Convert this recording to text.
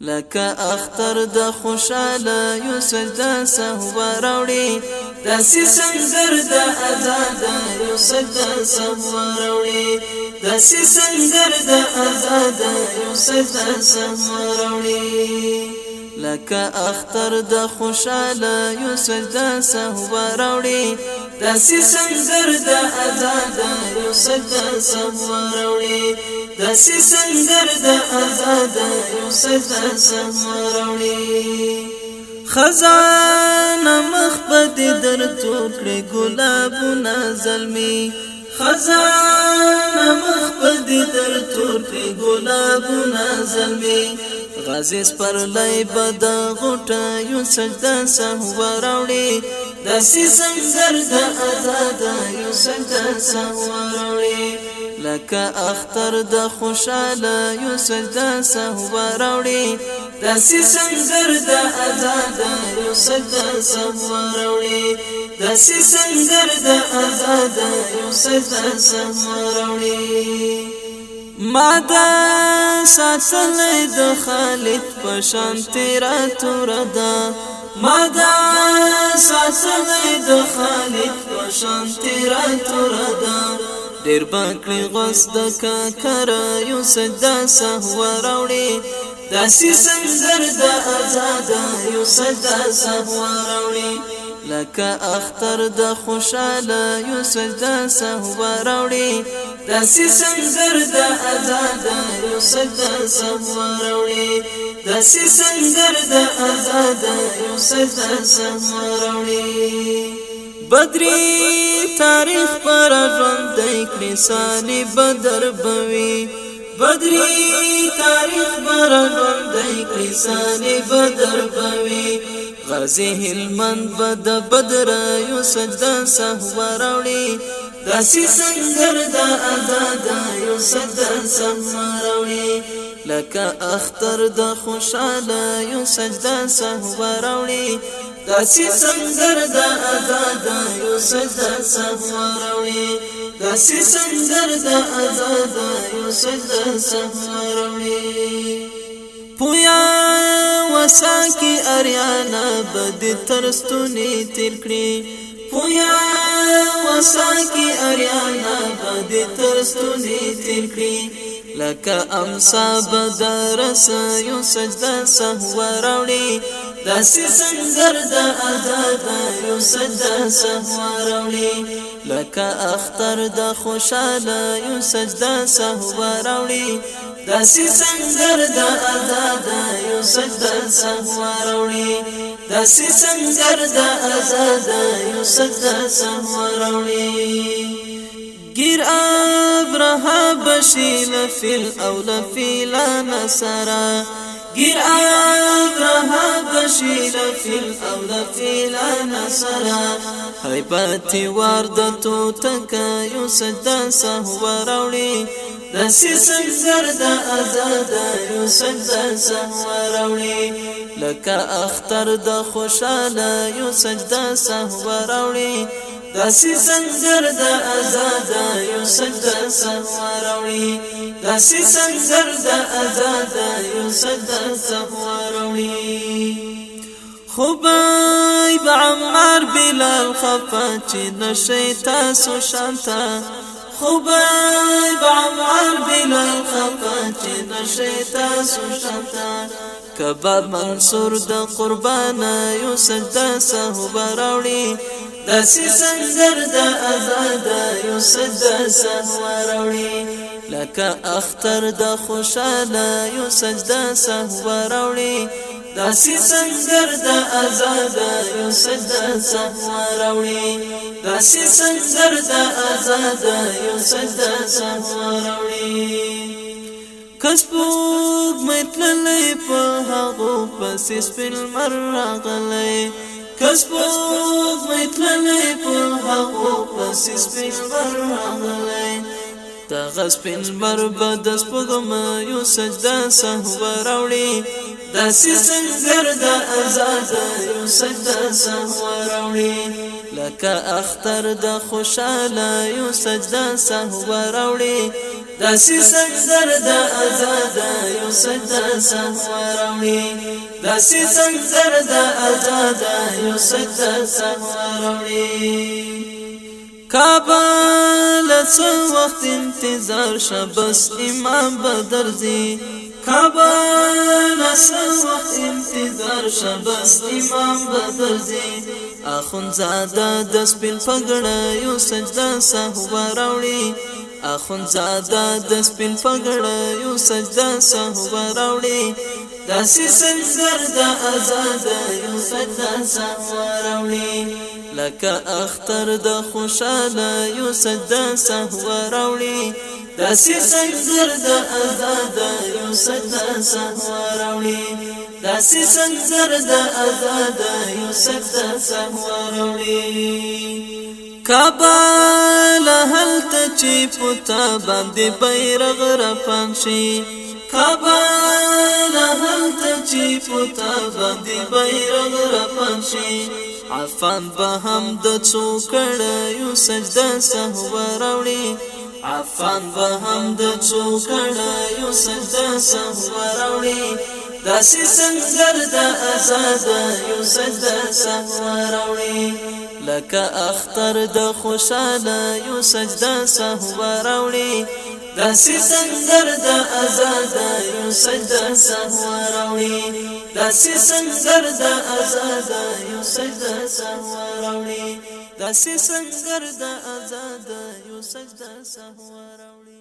لکه اختر د خوشاله یو سجدا سهو راوړي داسې سندر د آزاد یو سجدا سهو راوړي داسې سندر د آزاد یو سجدا سهو راوړي لکه اختر د خوشاله یو سجدا سهو راوړي داسې سنگر د آزاد رخصت سمو راوړي داسې سنگر د آزاد رخصت سمو راوړي خزانه مخ په در ټوکړي ګلابونه زلمي خزانه مخ په در ټوکړي ګلابونه زلمي غازی پر لای بد غټه یو سجدا سهو راوړي د سنگر د آزاد یو سجد سوړی لکه اختر د خوشاله یو سجد سوړی د سنگر د آزاد یو سجد سوړی د سنگر د آزاد یو سجد سوړی ما دا ساتل د خالد پشان تیرا توردا ما دا ساسنه د خالق په شان تیر تر دا ډیر باکړي غوس د کا کر یو سجدا سهو راوړي داسې سندر د آزاد یو سجدا سهو راوړي لکه اختر د خوشاله یو سجدا سهو راوړي داسې سندر د آزاد یو سجدا سهو راوړي داسې سنگر د آزاد یو ستا سمراوړي بدري تاریخ پر ژوند کړي سالي بدر بوي بدري تاریخ پر ژوند کړي سالي بدر بوي غازي هلمند بد بدر یو سجدا سهوراوړي داسې سنگر د آزاد یو ستا سمراوړي لکه اختر د خوشاله یو سجدا سهو راوړي داسې سنگر د آزاد یو سجدا سهو راوړي داسې سنگر د آزاد یو سجدا سهو راوړي پویا وسا کی اریانا بد ترستونی تیر کړی پویا وسا کی اریانا بد ترستونی تیر کړی لکه امسا بدرس یو سجده سهو راوړي داسې سنگر د آزاد یو سجده سهو راوړي لکه اختر د خوشاله یو سجده سهو راوړي داسې سنگر د آزاد یو سجده سهو راوړي داسې سنگر د آزاد یو سجده سهو راوړي ګیر في بشی لفیل او لفیلان سرا گیر آیاب رها بشی لفیل او لفیلان سرا حیباتی واردتو تکا یوسد سهو روڑی دسي سنزر دا ازادا یوسف سهو راوڑی لك اختر دا خشالا یوسف سهو راوڑی داسی سنگر دا ازادا یو سجد سوا داسی سنگر دا ازادا یو سجد سوا خوبای با عمار بلال خفا چی نشی تاسو شانتا خوبای با عمار بلال خفا چی نشی تاسو شانتا کباب منصور دا قربانا یو سجده سهو براوړي داسې سنگر د آزاد یو سجده سهوا راوړي لکه اختر د خوشاله یو سجده سهوا راوړي داسې سنگر د آزاد یو سجده سهوا راوړي داسې سنگر د آزاد یو سجده سهوا راوړي کسبوک متللې په هغه پسې سپین مر راغلې کس په مېتللې په هغه پس سپین بر راغلې دا غسپین بر بد سپګم یو سجدا سهو راوړي دا سنگر د آزاد یو سجدا سهو راوړي لکه اختر د خوشاله یو سجدا سهو راوړي دا سنگر د آزاد یو سجدا سهو راوړي داسې سنگزر د آزاد یو سجد سمروړي کابل څو وخت انتظار شبس امام بدرزي کابل څو وخت انتظار شبس امام بدرزي اخون زاده د سپین پګړه یو سجده سهو راوړي اخون زاده د سپین پګړه یو سجده سهو راوړي داسې سنزر د آزاد یو فتح سوارولي لکه اختر د خوشاله یو صدا سوارولي داسې سنزر د آزاد یو صدا سوارولي داسې سنزر د آزاد یو صدا سوارولي کابل هلته چې پتا باندې بیرغ را پانشي خبر هلته چې پتا باندې بیرغ را پنشي عفان به هم د څوکړیو سجده سهو راوړي عفان به هم د څوکړیو سجده سهو راوړي داسې سنگر د آزاد یو سجده سهو راوړي لکه اختر د خوشاله یو سجده سهو راوړي داسې سندر د آزادایو سجده سهوا راوړي داسې سندر د آزادایو سجده سهوا راوړي داسې سندر د آزادایو سجده سهوا راوړي